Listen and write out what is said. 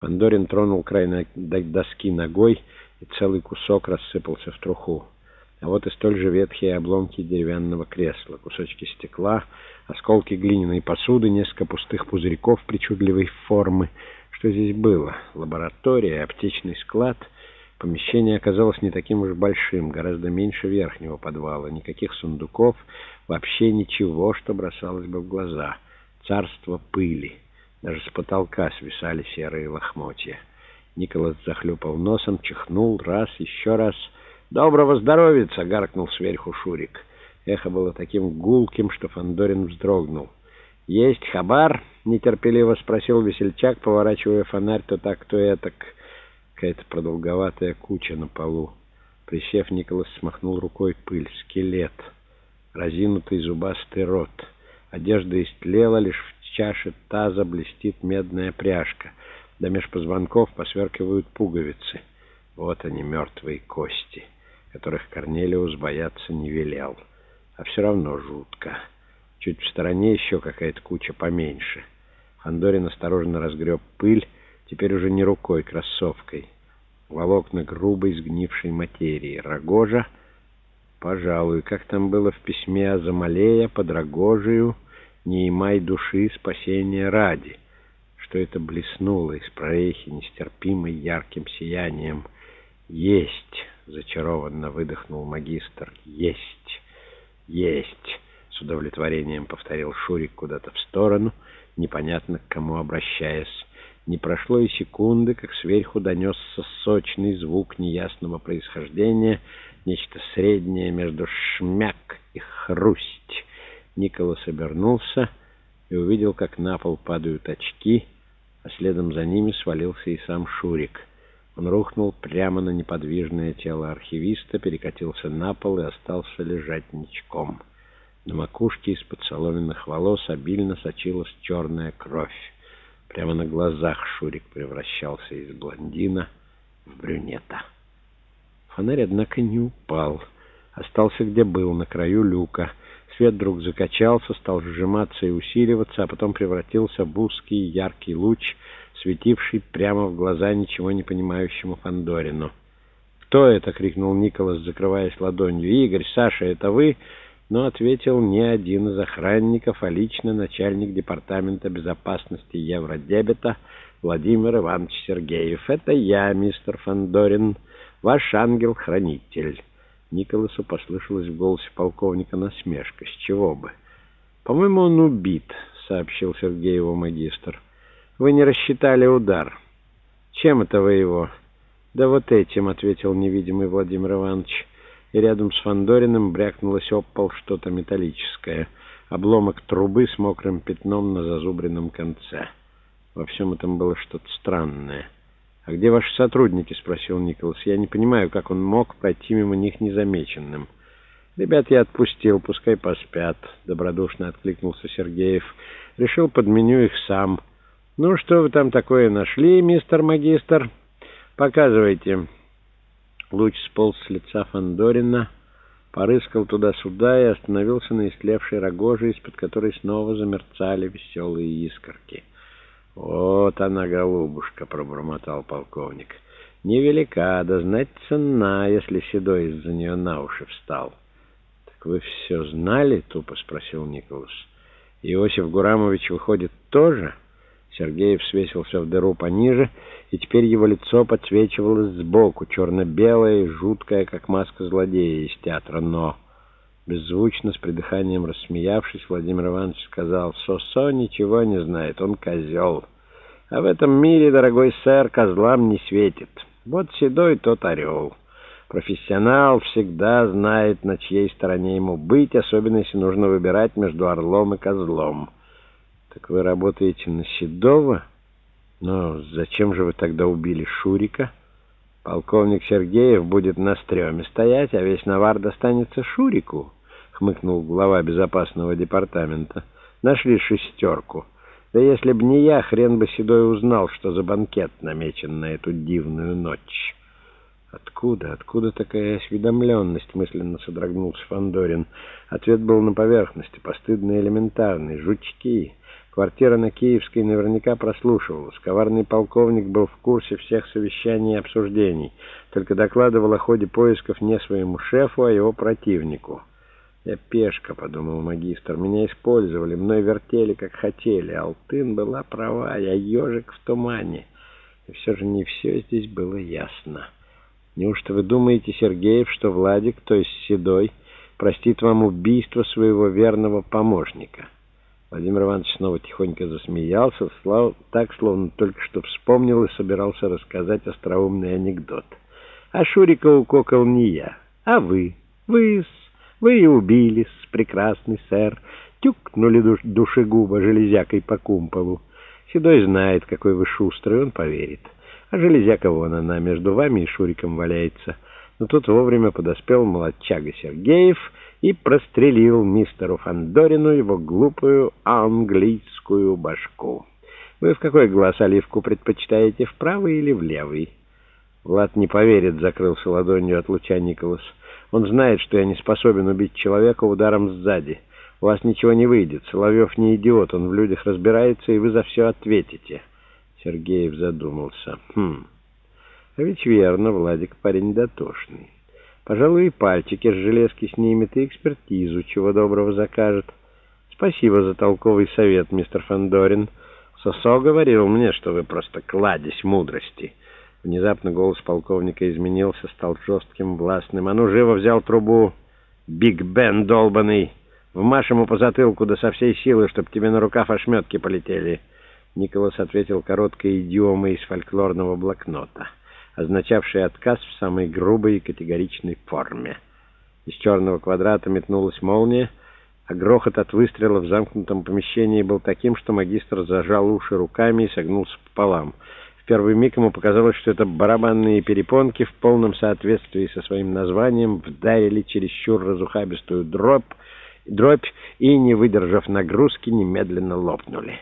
Фандорин тронул край доски ногой, и целый кусок рассыпался в труху. А вот и столь же ветхие обломки деревянного кресла, кусочки стекла, осколки глиняной посуды, несколько пустых пузырьков причудливой формы. Что здесь было? Лаборатория, аптечный склад. Помещение оказалось не таким уж большим, гораздо меньше верхнего подвала. Никаких сундуков, вообще ничего, что бросалось бы в глаза. Царство пыли. Даже с потолка свисали серые лохмотья. Николас захлюпал носом, чихнул раз, еще раз. «Доброго здоровья!» — гаркнул сверху Шурик. Эхо было таким гулким, что Фандорин вздрогнул. «Есть хабар?» — нетерпеливо спросил весельчак, поворачивая фонарь то так, то этак. Какая-то продолговатая куча на полу. Присев, Николас смахнул рукой пыль. Скелет. Разинутый зубастый рот. Одежда истлела, лишь в чаше таза блестит медная пряжка. До меж позвонков посверкивают пуговицы. Вот они, мертвые кости, которых Корнелиус бояться не велел. А все равно жутко. Чуть в стороне еще какая-то куча поменьше. Фандорин осторожно разгреб пыль, теперь уже не рукой, кроссовкой. Волокна грубой сгнившей материи. Рогожа, пожалуй, как там было в письме о Замалея под Рогожию, не имай души спасения ради. Что это блеснуло из прорехи нестерпимой ярким сиянием. «Есть!» — зачарованно выдохнул магистр. «Есть! Есть!» — с удовлетворением повторил Шурик куда-то в сторону, непонятно к кому обращаясь. Не прошло и секунды, как сверху донесся сочный звук неясного происхождения, нечто среднее между шмяк и хрусть. Николас обернулся и увидел, как на пол падают очки, а следом за ними свалился и сам Шурик. Он рухнул прямо на неподвижное тело архивиста, перекатился на пол и остался лежать ничком. На макушке из-под соломенных волос обильно сочилась черная кровь. Прямо на глазах Шурик превращался из блондина в брюнета. Фонарь, однако, не упал. Остался где был, на краю люка. Свет вдруг закачался, стал сжиматься и усиливаться, а потом превратился в узкий яркий луч, светивший прямо в глаза ничего не понимающему Фандорину. «Кто это?» — крикнул Николас, закрываясь ладонью. «Игорь, Саша, это вы?» но ответил не один из охранников, а лично начальник департамента безопасности Евродебета Владимир Иванович Сергеев. «Это я, мистер Фандорин, ваш ангел-хранитель». Николасу послышалось в голосе полковника насмешка. «С чего бы?» «По-моему, он убит», — сообщил Сергееву магистр. «Вы не рассчитали удар». «Чем это вы его?» «Да вот этим», — ответил невидимый Владимир Иванович и рядом с Фандориным брякнулось об пол что-то металлическое. Обломок трубы с мокрым пятном на зазубренном конце. Во всем этом было что-то странное. «А где ваши сотрудники?» — спросил Николас. «Я не понимаю, как он мог пройти мимо них незамеченным». «Ребят я отпустил, пускай поспят», — добродушно откликнулся Сергеев. «Решил подменю их сам». «Ну, что вы там такое нашли, мистер магистр? Показывайте». Луч сполз с лица Фандорина, порыскал туда-сюда и остановился на истлевшей рогоже, из-под которой снова замерцали веселые искорки. «Вот она, голубушка!» — пробормотал полковник. «Невелика, да знать цена, если Седой из-за нее на уши встал». «Так вы все знали?» — тупо спросил Николас. «Иосиф Гурамович, выходит, тоже?» Сергеев свесился в дыру пониже, и теперь его лицо подсвечивалось сбоку, черно-белое и жуткое, как маска злодея из театра «Но». Беззвучно, с придыханием рассмеявшись, Владимир Иванович сказал, «Сосо ничего не знает, он козел. А в этом мире, дорогой сэр, козлам не светит. Вот седой тот орел. Профессионал всегда знает, на чьей стороне ему быть, особенно если нужно выбирать между орлом и козлом». «Так вы работаете на Седова? Но зачем же вы тогда убили Шурика?» «Полковник Сергеев будет на стреме стоять, а весь навар достанется Шурику», — хмыкнул глава безопасного департамента. «Нашли шестерку. Да если б не я, хрен бы Седой узнал, что за банкет намечен на эту дивную ночь». «Откуда? Откуда такая осведомленность?» — мысленно содрогнулся Фандорин. Ответ был на поверхности, постыдно элементарный. «Жучки». Квартира на Киевской наверняка прослушивалась. Коварный полковник был в курсе всех совещаний и обсуждений, только докладывал о ходе поисков не своему шефу, а его противнику. «Я пешка», — подумал магистр, — «меня использовали, мной вертели, как хотели. Алтын была права, я ежик в тумане». И все же не все здесь было ясно. Неужто вы думаете, Сергеев, что Владик, то есть Седой, простит вам убийство своего верного помощника?» Владимир Иванович снова тихонько засмеялся, так, словно только что вспомнил и собирался рассказать остроумный анекдот. «А Шурика укокал не я, а вы. Вы, вы и убились, прекрасный сэр. Тюкнули душ, душегуба железякой по кумполу. Седой знает, какой вы шустрый, он поверит. А железяка вон она между вами и Шуриком валяется. Но тут вовремя подоспел молодчага Сергеев и прострелил мистеру Фандорину его глупую английскую башку. Вы в какой глаз оливку предпочитаете, в правый или в левый? Влад не поверит, закрылся ладонью от луча Николас. Он знает, что я не способен убить человека ударом сзади. У вас ничего не выйдет. Соловьев не идиот, он в людях разбирается, и вы за все ответите. Сергеев задумался. Хм, а ведь верно, Владик парень дотошный. Пожалуй, и пальчики с железки снимет, и экспертизу чего доброго закажет. Спасибо за толковый совет, мистер Фандорин. Сосо говорил мне, что вы просто кладезь мудрости. Внезапно голос полковника изменился, стал жестким, властным. А ну, живо взял трубу. Биг Бен долбанный. Вмажь ему по затылку, да со всей силы, чтоб тебе на рукав ошметки полетели. Николас ответил короткой идиомой из фольклорного блокнота означавший отказ в самой грубой и категоричной форме. Из черного квадрата метнулась молния, а грохот от выстрела в замкнутом помещении был таким, что магистр зажал уши руками и согнулся пополам. Первый миг ему показалось, что это барабанные перепонки в полном соответствии со своим названием вдарили чересчур разухабистую дробь, дробь и, не выдержав нагрузки, немедленно лопнули.